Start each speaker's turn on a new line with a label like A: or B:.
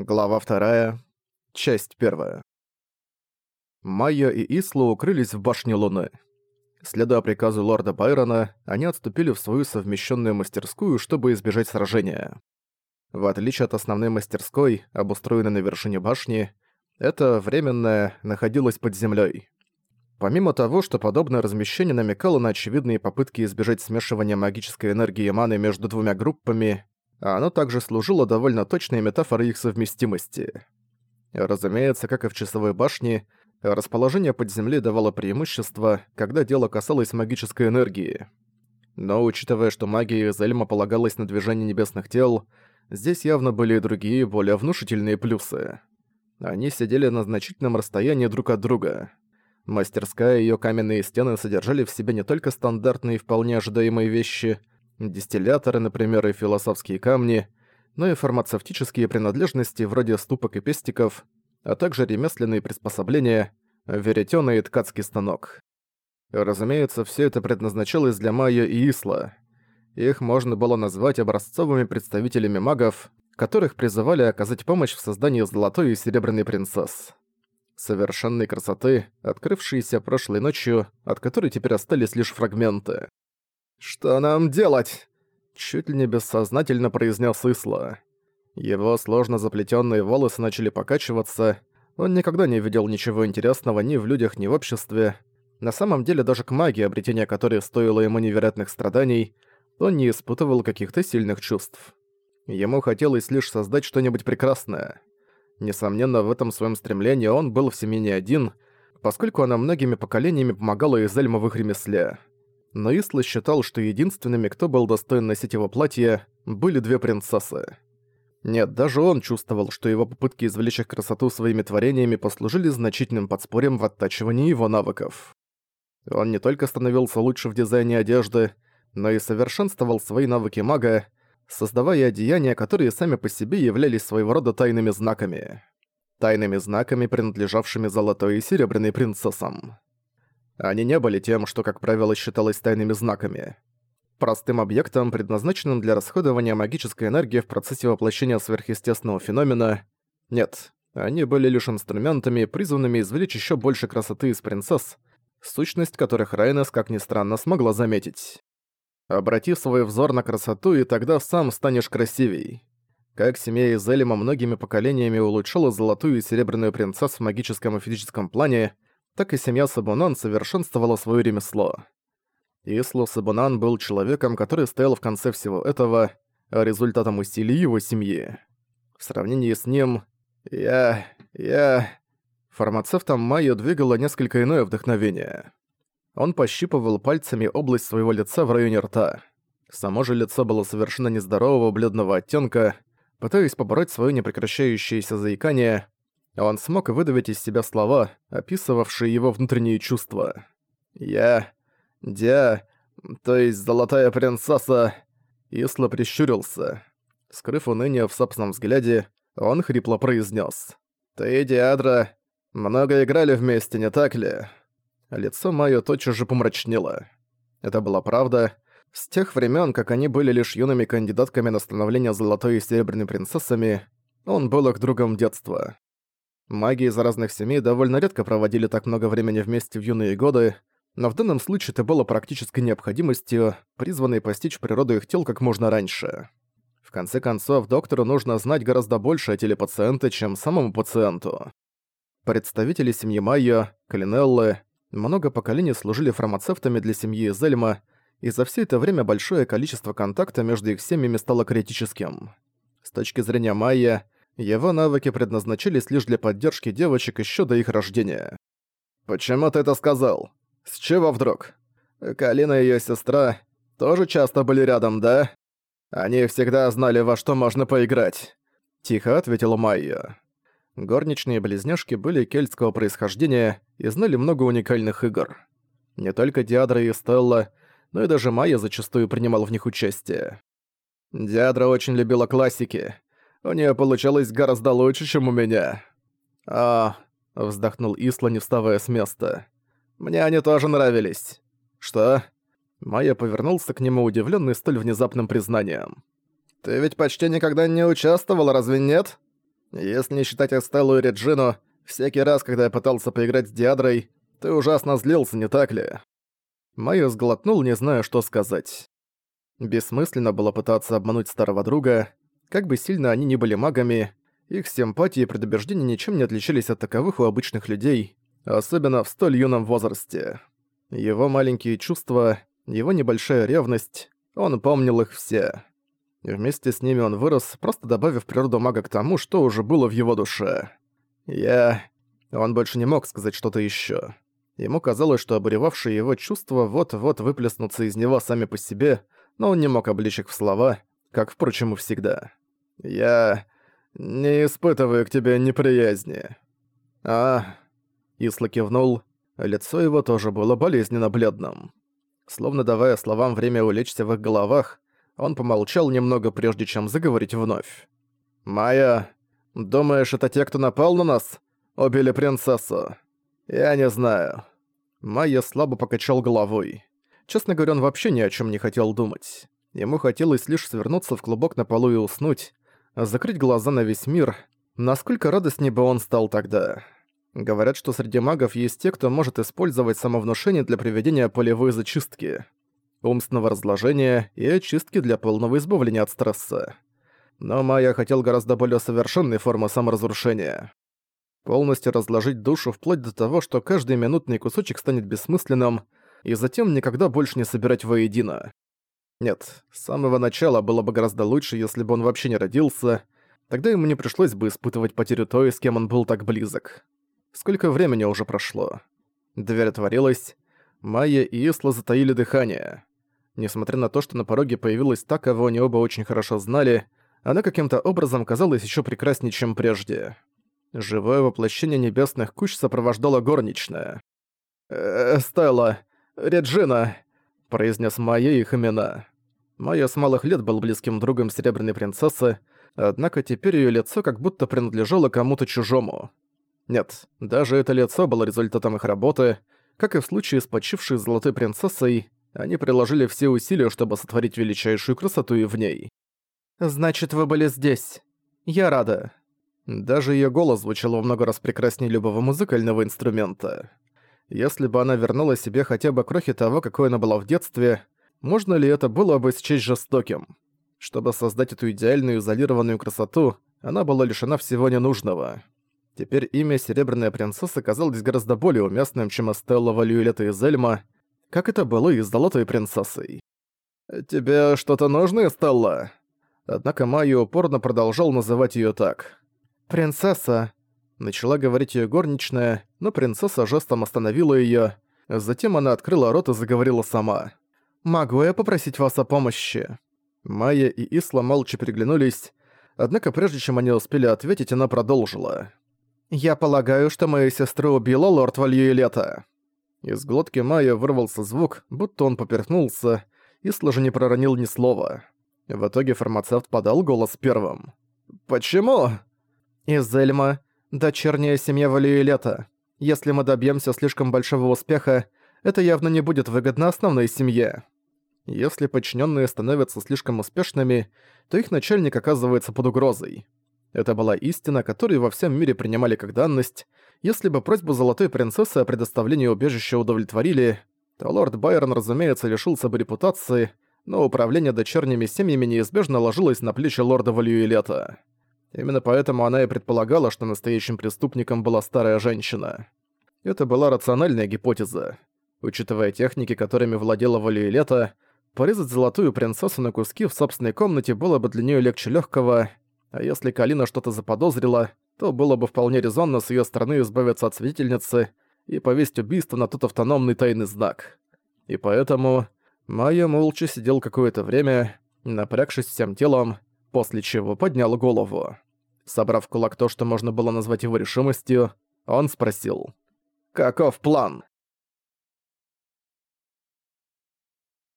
A: Глава 2. Часть 1. Майя и Исла укрылись в башне Луны. Следуя приказу лорда Байрона, они отступили в свою совмещенную мастерскую, чтобы избежать сражения. В отличие от основной мастерской, обустроенной на вершине башни, эта временная находилась под землей. Помимо того, что подобное размещение намекало на очевидные попытки избежать смешивания магической энергии маны между двумя группами, а оно также служило довольно точной метафорой их совместимости. Разумеется, как и в часовой башне, расположение под землей давало преимущество, когда дело касалось магической энергии. Но учитывая, что магия из Эльма полагалась на движение небесных тел, здесь явно были и другие, более внушительные плюсы. Они сидели на значительном расстоянии друг от друга. Мастерская и её каменные стены содержали в себе не только стандартные и вполне ожидаемые вещи — дистилляторы, например, и философские камни, но и фармацевтические принадлежности вроде ступок и пестиков, а также ремесленные приспособления, веретёна и ткацкий станок. Разумеется, все это предназначалось для Майя и Исла. Их можно было назвать образцовыми представителями магов, которых призывали оказать помощь в создании золотой и серебряной принцесс. Совершенной красоты, открывшиеся прошлой ночью, от которой теперь остались лишь фрагменты. «Что нам делать?» Чуть ли не бессознательно произнес Исла. Его сложно заплетенные волосы начали покачиваться. Он никогда не видел ничего интересного ни в людях, ни в обществе. На самом деле даже к магии, обретение которой стоило ему невероятных страданий, он не испытывал каких-то сильных чувств. Ему хотелось лишь создать что-нибудь прекрасное. Несомненно, в этом своем стремлении он был в семье не один, поскольку она многими поколениями помогала Изельма в их ремесле но Исла считал, что единственными, кто был достоин носить его платье, были две принцессы. Нет, даже он чувствовал, что его попытки извлечь их красоту своими творениями послужили значительным подспорьем в оттачивании его навыков. Он не только становился лучше в дизайне одежды, но и совершенствовал свои навыки мага, создавая одеяния, которые сами по себе являлись своего рода тайными знаками. Тайными знаками, принадлежавшими золотой и серебряной принцессам. Они не были тем, что, как правило, считалось тайными знаками. Простым объектом, предназначенным для расходования магической энергии в процессе воплощения сверхъестественного феномена. Нет, они были лишь инструментами, призванными извлечь еще больше красоты из принцесс, сущность которых Райнес, как ни странно, смогла заметить. Обрати свой взор на красоту, и тогда сам станешь красивей. Как семья из Элима многими поколениями улучшала золотую и серебряную принцесс в магическом и физическом плане, так и семья Сабунан совершенствовала свое ремесло. Ислу Сабунан был человеком, который стоял в конце всего этого, результатом усилий его семьи. В сравнении с ним, я... я... Фармацевтом Майо двигало несколько иное вдохновение. Он пощипывал пальцами область своего лица в районе рта. Само же лицо было совершенно нездорового бледного оттенка, пытаясь побороть свое непрекращающееся заикание, он смог выдавить из себя слова, описывавшие его внутренние чувства. «Я... Дя... То есть золотая принцесса...» Исла прищурился. Скрыв уныние в собственном взгляде, он хрипло произнес: «Ты Диадра много играли вместе, не так ли?» Лицо Майо тотчас же помрачнело. Это была правда. С тех времен, как они были лишь юными кандидатками на становление золотой и серебряной принцессами, он был их другом детства. Маги из разных семей довольно редко проводили так много времени вместе в юные годы, но в данном случае это было практической необходимостью, призванной постичь природу их тел как можно раньше. В конце концов, доктору нужно знать гораздо больше о теле пациента, чем самому пациенту. Представители семьи Майо, Калинеллы, много поколений служили фармацевтами для семьи Зельма, и за все это время большое количество контакта между их семьями стало критическим. С точки зрения Майя, его навыки предназначались лишь для поддержки девочек еще до их рождения. «Почему ты это сказал? С чего вдруг? Калина и её сестра тоже часто были рядом, да? Они всегда знали, во что можно поиграть», — тихо ответила Майя. Горничные близняшки были кельтского происхождения и знали много уникальных игр. Не только Диадра и Стелла, но и даже Майя зачастую принимала в них участие. Диадра очень любила классики, у нее получалось гораздо лучше, чем у меня. А, вздохнул Исла, не вставая с места. Мне они тоже нравились. Что? Майя повернулся к нему, удивленный столь внезапным признанием. «Ты ведь почти никогда не участвовал, разве нет?» Если не считать Эстеллу и Реджину, всякий раз, когда я пытался поиграть с Диадрой, ты ужасно злился, не так ли?» Майо сглотнул, не зная, что сказать. Бессмысленно было пытаться обмануть старого друга. Как бы сильно они ни были магами, их симпатии и предубеждения ничем не отличались от таковых у обычных людей, особенно в столь юном возрасте. Его маленькие чувства, его небольшая ревность, он помнил их все. Вместе с ними он вырос, просто добавив природу мага к тому, что уже было в его душе. Я... Он больше не мог сказать что-то ещё. Ему казалось, что обуревавшие его чувства вот-вот выплеснутся из него сами по себе, но он не мог обличь их в слова, как, впрочем, и всегда. «Я... не испытываю к тебе неприязни». «А...» Исла кивнул, лицо его тоже было болезненно бледным. Словно давая словам время улечься в их головах, он помолчал немного, прежде чем заговорить вновь. «Майя, думаешь, это те, кто напал на нас? Убили принцессу? Я не знаю». Майя слабо покачал головой. Честно говоря, он вообще ни о чем не хотел думать. Ему хотелось лишь свернуться в клубок на полу и уснуть, закрыть глаза на весь мир. Насколько радостнее бы он стал тогда. Говорят, что среди магов есть те, кто может использовать самовнушение для проведения полевой зачистки умственного разложения и очистки для полного избавления от стресса. Но Майя хотел гораздо более совершенной формы саморазрушения. Полностью разложить душу вплоть до того, что каждый минутный кусочек станет бессмысленным, и затем никогда больше не собирать воедино. Нет, с самого начала было бы гораздо лучше, если бы он вообще не родился, тогда ему не пришлось бы испытывать потерю той, с кем он был так близок. Сколько времени уже прошло? Дверь отворилась, Майя и Исла затаили дыхание. Несмотря на то, что на пороге появилась та, кого они оба очень хорошо знали, она каким-то образом казалась еще прекраснее, чем прежде. Живое воплощение небесных куч сопровождала горничная. «Э, «Стелла, Реджина», — произнес Майя их имена. Майя с малых лет был близким другом Серебряной Принцессы, однако теперь ее лицо как будто принадлежало кому-то чужому. Нет, даже это лицо было результатом их работы, как и в случае с почившей Золотой Принцессой, они приложили все усилия, чтобы сотворить величайшую красоту и в ней. «Значит, вы были здесь. Я рада». Даже её голос звучал во много раз прекраснее любого музыкального инструмента. Если бы она вернула себе хотя бы крохи того, какой она была в детстве, можно ли это было бы счесть жестоким? Чтобы создать эту идеальную изолированную красоту, она была лишена всего ненужного. Теперь имя Серебряная Принцесса казалось гораздо более уместным, чем Эстелла Валюэлета из Эльма, как это было и с Золотой Принцессой. «Тебе что-то нужно, Стелла?» Однако Майя упорно продолжал называть её так. «Принцесса!» Начала говорить её горничная, но принцесса жестом остановила её. Затем она открыла рот и заговорила сама. «Могу я попросить вас о помощи?» Майя и Исла молча переглянулись, однако прежде чем они успели ответить, она продолжила. «Я полагаю, что мою сестру убила лорд Вальюэлета». Из глотки Майя вырвался звук, будто он поперхнулся, и сложи не проронил ни слова. В итоге фармацевт подал голос первым. «Почему?» «Из Эльма. Дочерняя семья Валиэлета. Если мы добьемся слишком большого успеха, это явно не будет выгодно основной семье. Если подчиненные становятся слишком успешными, то их начальник оказывается под угрозой. Это была истина, которую во всем мире принимали как данность. Если бы просьбу Золотой Принцессы о предоставлении убежища удовлетворили, то лорд Байрон, разумеется, лишился бы репутации, но управление дочерними семьями неизбежно ложилось на плечи лорда Валюэлета. Именно поэтому она и предполагала, что настоящим преступником была старая женщина. Это была рациональная гипотеза. Учитывая техники, которыми владела Валюэлета, порезать золотую принцессу на куски в собственной комнате было бы для нее легче легкого, а если Калина что-то заподозрила, то было бы вполне резонно с её стороны избавиться от свидетельницы и повесить убийство на тот автономный тайный знак. И поэтому Майя молча сидел какое-то время, напрягшись всем телом, после чего поднял голову. Собрав кулак то, что можно было назвать его решимостью, он спросил. «Каков план?»